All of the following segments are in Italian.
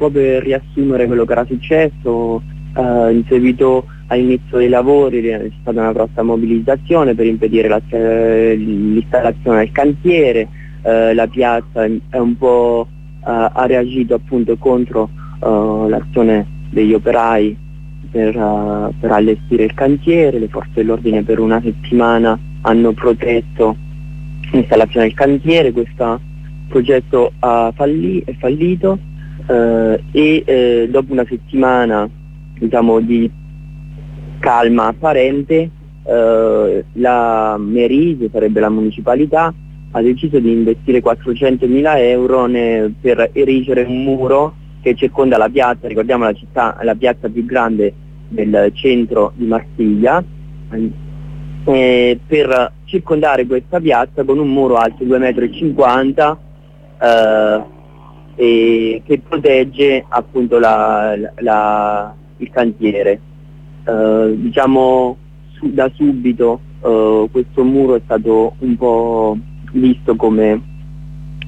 po' per riassumere quello che era successo, eh, in seguito all'inizio dei lavori c'è stata una grossa mobilizzazione per impedire l'installazione del cantiere, eh, la piazza è un po' eh, ha reagito appunto contro eh, l'azione degli operai per, uh, per, allestire il cantiere, le forze dell'ordine per una settimana hanno protetto l'installazione del cantiere, questo progetto falli, è fallito eh, e eh, dopo una settimana diciamo, di calma apparente eh, la Merise, sarebbe la municipalità, ha deciso di investire 400.000 euro ne, per erigere un muro che circonda la piazza, ricordiamo la città, la piazza più grande del centro di Marsiglia, eh, per circondare questa piazza con un muro alto 2,50 m eh, e che protegge appunto la, la, il cantiere. Eh, diciamo su, da subito eh, questo muro è stato un po' visto come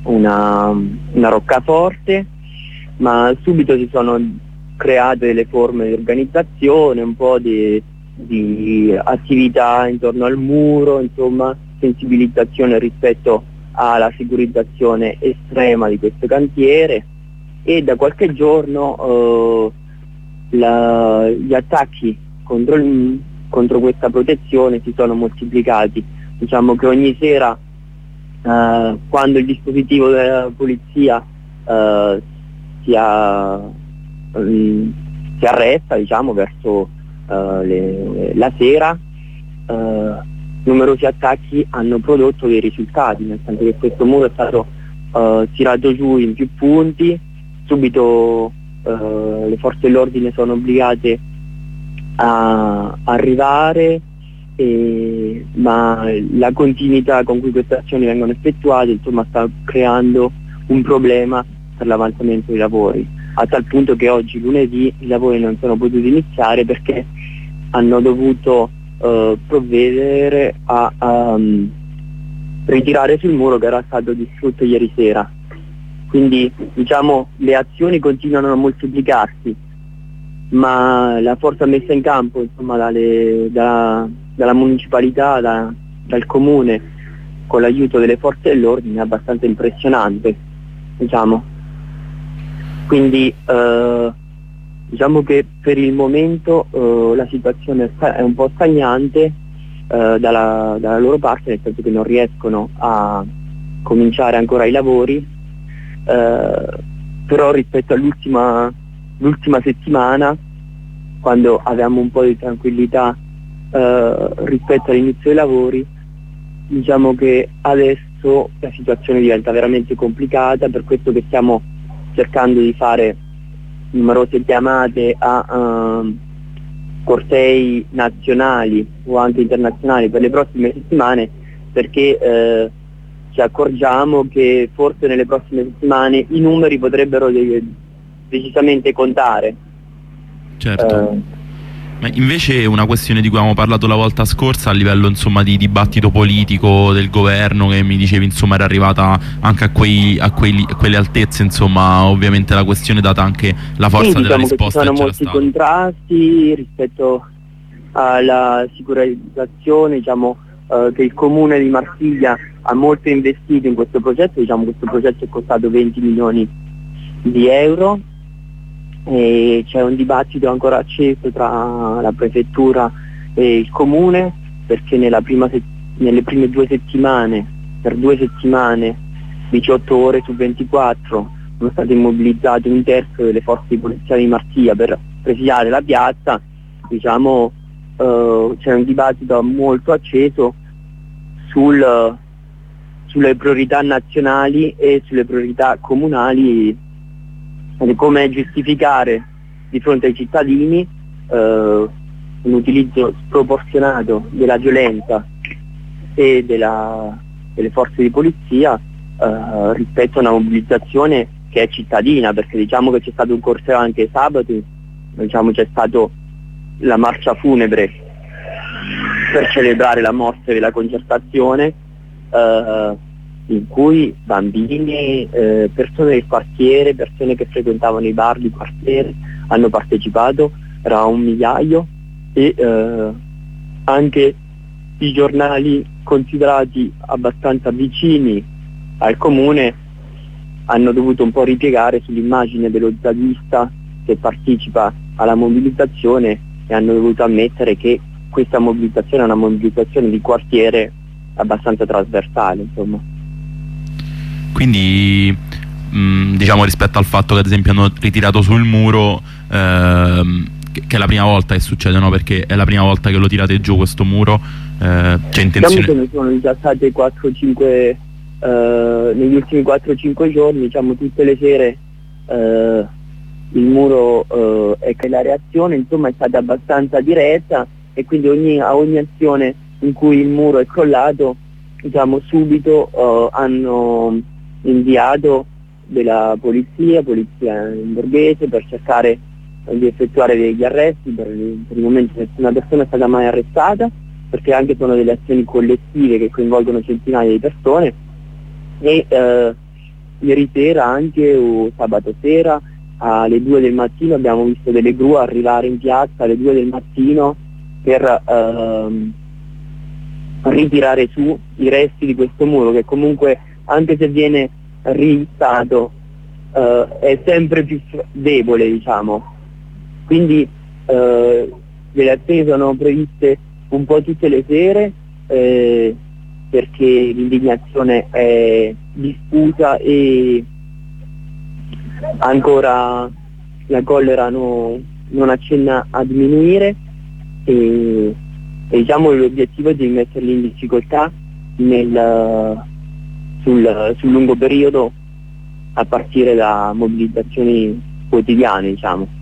una, una roccaforte, ma subito si sono create delle forme di organizzazione, un po' di, di attività intorno al muro, insomma sensibilizzazione rispetto alla sicurezzazione estrema di questo cantiere e da qualche giorno eh, la, gli attacchi contro, il, contro, questa protezione si sono moltiplicati. Diciamo che ogni sera eh, quando il dispositivo della polizia eh, si, ha, um, si, arresta diciamo, verso uh, le, la sera, uh, numerosi attacchi hanno prodotto dei risultati, nel senso che questo muro è stato uh, tirato giù in più punti, subito le forze dell'ordine sono obbligate a arrivare, e, ma la continuità con cui queste azioni vengono effettuate insomma, sta creando un problema per l'avanzamento dei lavori, a tal punto che oggi lunedì i lavori non sono potuti iniziare perché hanno dovuto uh, provvedere a um, ritirare sul muro che era stato distrutto ieri sera. Quindi diciamo le azioni continuano a moltiplicarsi, ma la forza messa in campo insomma, dalle, da, dalla municipalità, da, dal comune, con l'aiuto delle forze dell'ordine è abbastanza impressionante. Diciamo quindi eh, diciamo che per il momento eh, la situazione è un po' stagnante eh, dalla, dalla, loro parte, nel senso che non riescono a cominciare ancora i lavori, eh, però rispetto all'ultima settimana, quando avevamo un po' di tranquillità eh, rispetto all'inizio dei lavori, diciamo che adesso la situazione diventa veramente complicata, per questo che stiamo cercando di fare numerose chiamate a uh, cortei nazionali o anche internazionali per le prossime settimane perché eh, ci accorgiamo che forse nelle prossime settimane i numeri potrebbero de decisamente contare. Certo. Invece una questione di cui abbiamo parlato la volta scorsa a livello insomma, di dibattito politico del governo che mi dicevi insomma, era arrivata anche a, quei, a, quei, a quelle altezze, insomma, ovviamente la questione data anche la forza sì, della diciamo risposta. Ci sono molti contrasti rispetto alla sicurezzazione, diciamo, eh, che il comune di Marsiglia ha molto investito in questo progetto, diciamo, questo progetto è costato 20 milioni di euro e c'è un dibattito ancora acceso tra la prefettura e il comune perché nelle prime due settimane, per due settimane, 18 ore su 24, sono state immobilizzate un terzo delle forze di polizia di Marsiglia per presidiare la piazza, diciamo eh, c'è un dibattito molto acceso sul, sulle priorità nazionali e sulle priorità comunali di come giustificare di fronte ai cittadini eh, un utilizzo sproporzionato della violenza e della, delle forze di polizia eh, rispetto a una mobilizzazione che è cittadina, perché diciamo che c'è stato un corteo anche sabato, diciamo c'è stata la marcia funebre per celebrare la morte della concertazione, eh, in cui bambini, eh, persone del quartiere, persone che frequentavano i bar di quartiere hanno partecipato, era un migliaio e eh, anche i giornali considerati abbastanza vicini al comune hanno dovuto un po' ripiegare sull'immagine dello zadista che partecipa alla mobilitazione e hanno dovuto ammettere che questa mobilitazione è una mobilitazione di quartiere abbastanza trasversale. Insomma. Quindi mh, diciamo rispetto al fatto che ad esempio hanno ritirato sul muro ehm, che, è la prima volta che succede, no? perché è la prima volta che lo tirate giù questo muro, eh, c'è intenzione... Diciamo che sono già state 4-5 eh, negli ultimi 4-5 giorni, diciamo tutte le sere eh, il muro eh, e che la reazione insomma è stata abbastanza diretta e quindi ogni, a ogni azione in cui il muro è crollato diciamo subito eh, hanno inviato della polizia, polizia in borghese per cercare di effettuare degli arresti, per per il momento nessuna persona è stata mai arrestata perché anche sono delle azioni collettive che coinvolgono centinaia di persone. E eh, ieri sera anche o sabato sera alle 2 del mattino abbiamo visto delle gru arrivare in piazza alle 2 del mattino per ehm, ritirare su i resti di questo muro che comunque anche se viene ristato eh, è sempre più debole diciamo. Quindi eh, le azioni sono previste un po' tutte le sere eh, perché l'indignazione è diffusa e ancora la collera no, non accenna a diminuire e, e diciamo l'obiettivo è di metterli in difficoltà nel, sul, sul lungo periodo a partire da mobilitazioni quotidiane diciamo.